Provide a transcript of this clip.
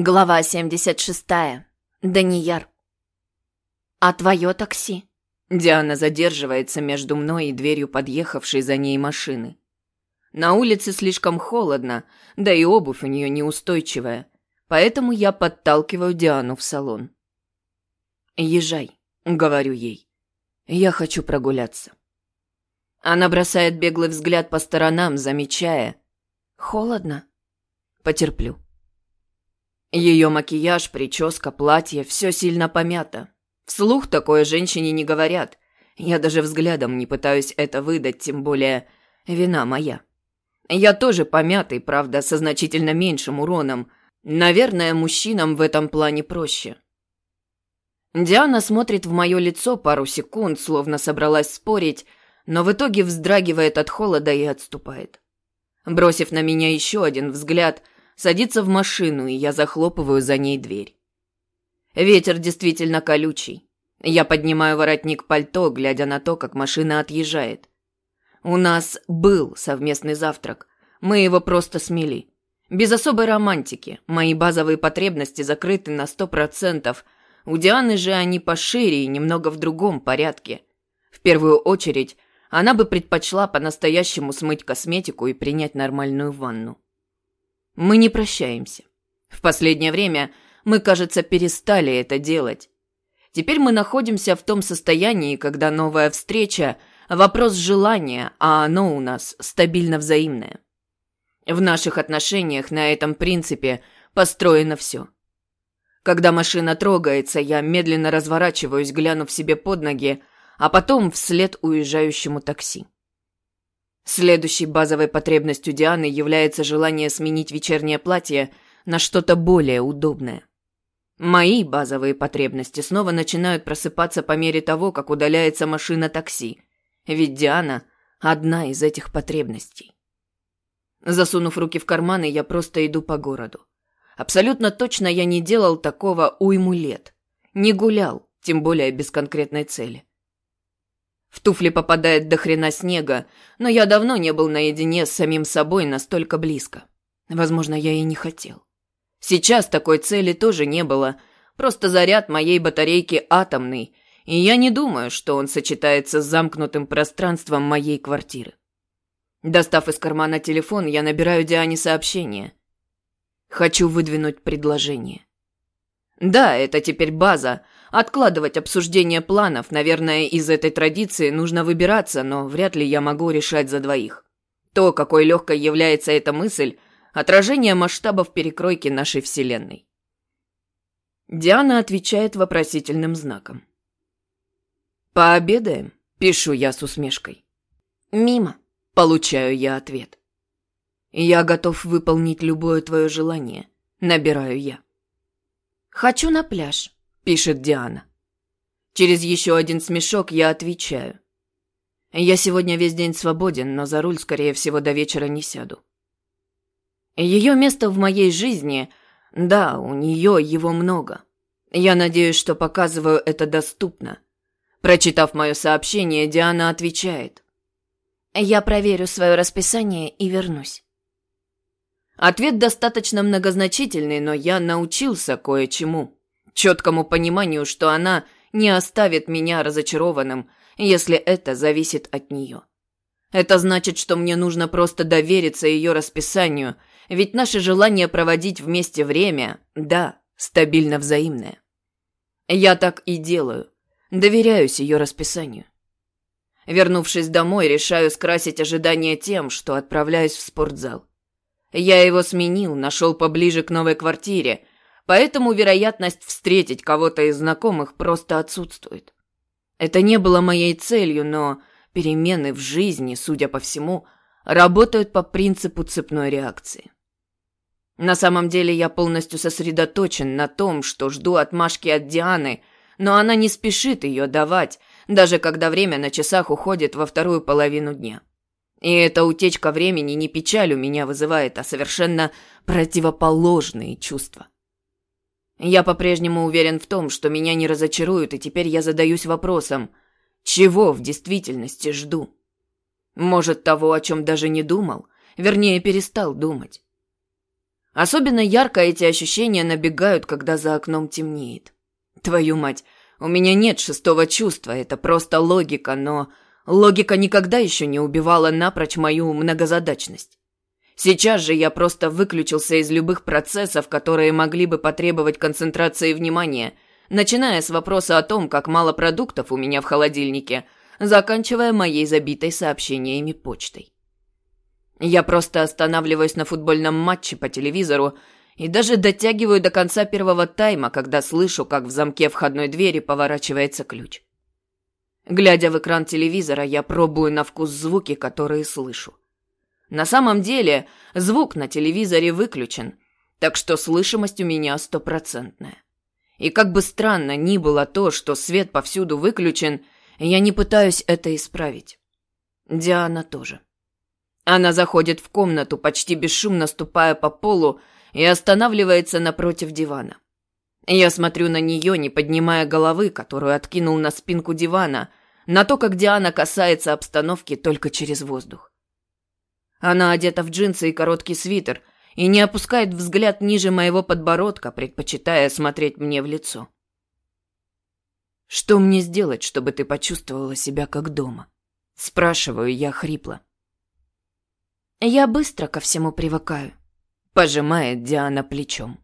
Глава 76. Данияр. «А твое такси?» Диана задерживается между мной и дверью подъехавшей за ней машины. На улице слишком холодно, да и обувь у нее неустойчивая, поэтому я подталкиваю Диану в салон. «Езжай», — говорю ей. «Я хочу прогуляться». Она бросает беглый взгляд по сторонам, замечая. «Холодно?» «Потерплю». Ее макияж, прическа, платье – все сильно помято. Вслух такое женщине не говорят. Я даже взглядом не пытаюсь это выдать, тем более вина моя. Я тоже помятый, правда, со значительно меньшим уроном. Наверное, мужчинам в этом плане проще. Диана смотрит в мое лицо пару секунд, словно собралась спорить, но в итоге вздрагивает от холода и отступает. Бросив на меня еще один взгляд – садится в машину, и я захлопываю за ней дверь. Ветер действительно колючий. Я поднимаю воротник пальто, глядя на то, как машина отъезжает. У нас был совместный завтрак. Мы его просто смели. Без особой романтики. Мои базовые потребности закрыты на сто процентов. У Дианы же они пошире и немного в другом порядке. В первую очередь, она бы предпочла по-настоящему смыть косметику и принять нормальную ванну. Мы не прощаемся. В последнее время мы, кажется, перестали это делать. Теперь мы находимся в том состоянии, когда новая встреча – вопрос желания, а оно у нас стабильно взаимное. В наших отношениях на этом принципе построено все. Когда машина трогается, я медленно разворачиваюсь, глянув себе под ноги, а потом вслед уезжающему такси. Следующей базовой потребностью Дианы является желание сменить вечернее платье на что-то более удобное. Мои базовые потребности снова начинают просыпаться по мере того, как удаляется машина такси. Ведь Диана – одна из этих потребностей. Засунув руки в карманы, я просто иду по городу. Абсолютно точно я не делал такого уйму лет. Не гулял, тем более без конкретной цели. В туфли попадает до хрена снега, но я давно не был наедине с самим собой настолько близко. Возможно, я и не хотел. Сейчас такой цели тоже не было, просто заряд моей батарейки атомный, и я не думаю, что он сочетается с замкнутым пространством моей квартиры. Достав из кармана телефон, я набираю Диане сообщение. Хочу выдвинуть предложение. Да, это теперь база, Откладывать обсуждение планов, наверное, из этой традиции нужно выбираться, но вряд ли я могу решать за двоих. То, какой легкой является эта мысль, отражение масштабов перекройки нашей Вселенной. Диана отвечает вопросительным знаком. «Пообедаем?» – пишу я с усмешкой. «Мимо», – получаю я ответ. «Я готов выполнить любое твое желание», – набираю я. «Хочу на пляж», пишет Диана. Через еще один смешок я отвечаю. Я сегодня весь день свободен, но за руль, скорее всего, до вечера не сяду. Ее место в моей жизни, да, у нее его много. Я надеюсь, что показываю это доступно. Прочитав мое сообщение, Диана отвечает. Я проверю свое расписание и вернусь. Ответ достаточно многозначительный, но я научился кое-чему четкому пониманию, что она не оставит меня разочарованным, если это зависит от нее. Это значит, что мне нужно просто довериться ее расписанию, ведь наше желание проводить вместе время, да, стабильно взаимное. Я так и делаю. Доверяюсь ее расписанию. Вернувшись домой, решаю скрасить ожидания тем, что отправляюсь в спортзал. Я его сменил, нашел поближе к новой квартире, Поэтому вероятность встретить кого-то из знакомых просто отсутствует. Это не было моей целью, но перемены в жизни, судя по всему, работают по принципу цепной реакции. На самом деле я полностью сосредоточен на том, что жду отмашки от Дианы, но она не спешит ее давать, даже когда время на часах уходит во вторую половину дня. И эта утечка времени не печаль у меня вызывает, а совершенно противоположные чувства. Я по-прежнему уверен в том, что меня не разочаруют, и теперь я задаюсь вопросом, чего в действительности жду? Может, того, о чем даже не думал, вернее, перестал думать. Особенно ярко эти ощущения набегают, когда за окном темнеет. Твою мать, у меня нет шестого чувства, это просто логика, но логика никогда еще не убивала напрочь мою многозадачность. Сейчас же я просто выключился из любых процессов, которые могли бы потребовать концентрации внимания, начиная с вопроса о том, как мало продуктов у меня в холодильнике, заканчивая моей забитой сообщениями почтой. Я просто останавливаюсь на футбольном матче по телевизору и даже дотягиваю до конца первого тайма, когда слышу, как в замке входной двери поворачивается ключ. Глядя в экран телевизора, я пробую на вкус звуки, которые слышу. На самом деле, звук на телевизоре выключен, так что слышимость у меня стопроцентная. И как бы странно ни было то, что свет повсюду выключен, я не пытаюсь это исправить. Диана тоже. Она заходит в комнату, почти бесшумно ступая по полу, и останавливается напротив дивана. Я смотрю на нее, не поднимая головы, которую откинул на спинку дивана, на то, как Диана касается обстановки только через воздух. Она одета в джинсы и короткий свитер и не опускает взгляд ниже моего подбородка, предпочитая смотреть мне в лицо. «Что мне сделать, чтобы ты почувствовала себя как дома?» Спрашиваю я хрипло. Я быстро ко всему привыкаю. Пожимает Диана плечом.